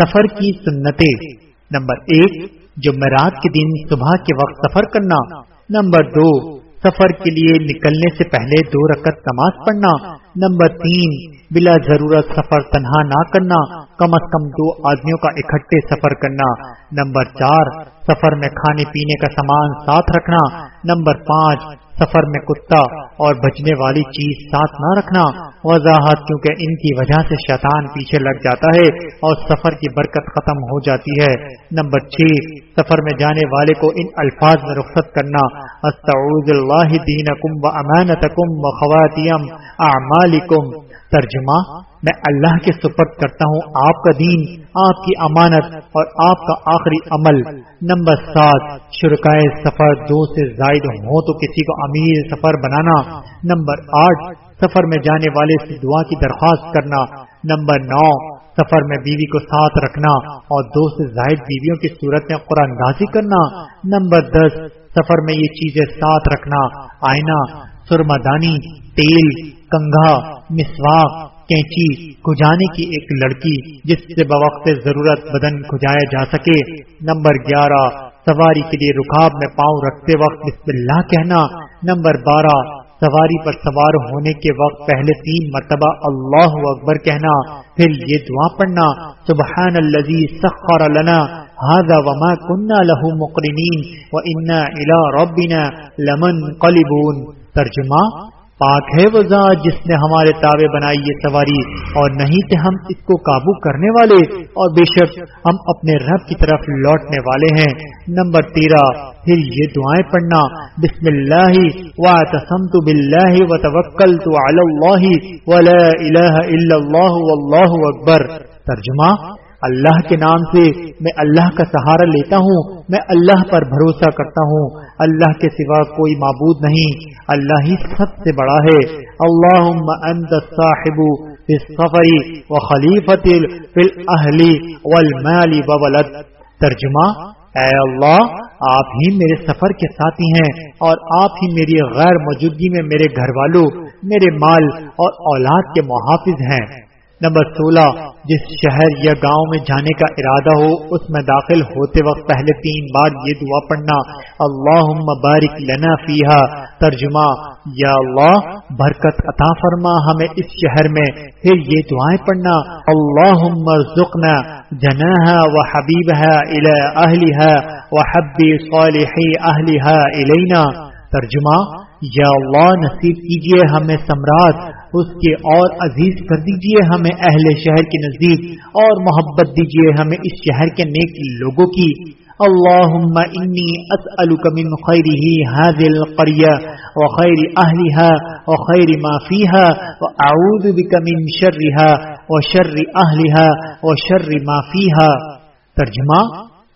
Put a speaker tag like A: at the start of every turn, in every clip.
A: سفر کی سنتیں۔ نمبر ایک جمعرات کے دن صبح کے وقت سفر کرنا۔ نمبر دو، سفر کے لیے نکلنے سے پہلے دو رکعت نماز پڑھنا۔ نمبر تین، بلا ضرورت سفر تنہا نہ کرنا، کم از کم دو آدمیوں کا اکٹھے سفر کرنا۔ نمبر چار، سفر میں کھانے پینے کا سامان ساتھ رکھنا۔ نمبر پانچ، سفر میں کتا اور بجنے والی چیز ساتھ نہ رکھنا۔ وضاحت، کیونکہ ان کی وجہ سے شیطان پیچھے لگ جاتا ہے اور سفر کی برکت ختم ہو جاتی ہے۔ نمبر چھ، سفر میں جانے والے کو ان الفاظ میں رخصت کرنا۔ استعوذ اللہ دینکم و امانتکم و خواتیم اعمالکم ترجمہ، میں اللہ کے سپرد کرتا ہوں آپ کا دین، آپ کی امانت اور آپ کا آخری عمل۔ نمبر سات، شرکائے سفر دو سے زائد ہو تو کسی کو امیر سفر بنانا۔ نمبر آٹھ، سفر میں جانے والے سے دعا کی درخواست کرنا۔ نمبر نو، سفر میں بیوی کو ساتھ رکھنا اور دو سے زائد بیویوں کی صورت میں قرآن گازی کرنا۔ نمبر دس، سفر میں یہ چیزیں ساتھ رکھنا۔ آئینہ سرما دانی تیل۔ کنگھا، مسواک، کینچی کھجانے کی ایک لڑکی جس سے بوقت ضرورت بدن کھجایا جا سکے۔ نمبر گیارہ، سواری کے لیے رکاب میں پاؤں رکھتے وقت بسم اللہ کہنا۔ نمبر بارہ، سواری پر سوار ہونے کے وقت پہلے تین مرتبہ اللہ اکبر کہنا، پھر یہ دعا پڑھنا۔ سبحان الذي سخر لنا هذا وما كنا له مقرنين وانا الى ربنا لمنقلبون۔ ترجمہ پاک ہے وہ ذات جس نے ہمارے تابے بنائی یہ سواری، اور نہیں تھے ہم اس کو قابو کرنے والے، اور بے شک ہم اپنے رب کی طرف لوٹنے والے ہیں۔ نمبر تیرہ، پھر یہ دعائیں پڑھنا۔ بسم اللہ و تسمت بلّہ و توکل تو اللہ ولا الہ الا اللہ واللہ اکبر۔ ترجمہ اللہ کے نام سے میں اللہ کا سہارا لیتا ہوں، میں اللہ پر بھروسہ کرتا ہوں۔ اللہ کے سوا کوئی معبود نہیں، اللہ ہی سب سے بڑا ہے۔ اللہ انت صاحب سفری و خلیفت وولد ترجمہ، اے اللہ، آپ ہی میرے سفر کے ساتھی ہیں اور آپ ہی میری غیر موجودگی میں میرے گھر والوں میرے مال اور اولاد کے محافظ ہیں۔ نمبر سولہ، جس شہر یا گاؤں میں جانے کا ارادہ ہو، اس میں داخل ہوتے وقت پہلے تین بار یہ دعا پڑھنا اللہ بارک لنا فیحا ترجمہ، یا اللہ، برکت عطا فرما ہمیں اس شہر میں۔ پھر یہ دعائیں پڑھنا اللہ ذکنا جنا ہے و حبیب ہے اہلی ہے وہ حبی صالح اہلی ہے الینا۔ ترجمہ، یا اللہ، نصیب کیجیے ہمیں سمراٹ اس کے اور عزیز کر دیجیے ہمیں اہل شہر کے نزدیک اور محبت دیجیے ہمیں اس شہر کے نیک لوگوں کی۔ اللهم انی اسألک من خیره هذه القریة وخیر اہلها وخیر ما فيها واعوذ بك من شرها وشر اہلها وشر ما فيها ترجمہ،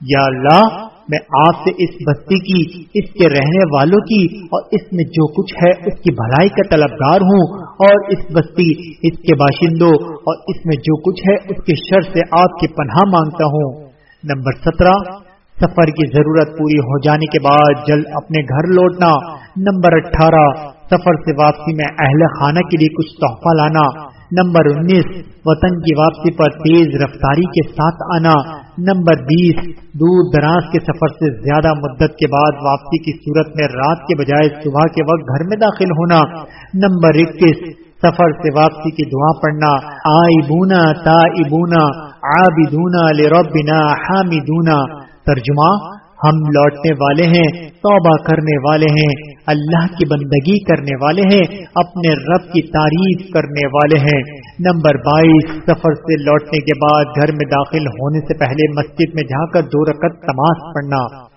A: یا اللہ، میں آپ سے اس بستی کی، اس کے رہنے والوں کی اور اس میں جو کچھ ہے، اس کی بھلائی کا طلبگار ہوں۔ اور اس بستی، اس کے باشندوں اور اس میں جو کچھ ہے، اس کے شر سے آپ کی پناہ مانگتا ہوں۔ نمبر سترہ، سفر کی ضرورت پوری ہو جانے کے بعد جلد اپنے گھر لوٹنا۔ نمبر اٹھارہ، سفر سے واپسی میں اہل خانہ کے لیے کچھ تحفہ لانا۔ نمبر انیس، وطن کی واپسی پر تیز رفتاری کے ساتھ آنا۔ نمبر بیس، دور دراز کے سفر سے زیادہ مدت کے بعد واپسی کی صورت میں رات کے بجائے صبح کے وقت گھر میں داخل ہونا۔ نمبر اکیس، سفر سے واپسی کی دعا پڑھنا۔ آئی بونا تا ابونا آبی دونا لربنا حامی دونا ترجمہ ہم لوٹنے والے ہیں، توبہ کرنے والے ہیں، اللہ کی بندگی کرنے والے ہیں، اپنے رب کی تعریف کرنے والے ہیں۔ نمبر بائیس، سفر سے لوٹنے کے بعد گھر میں داخل ہونے سے پہلے مسجد میں جا کر دو رکعت تماز پڑھنا۔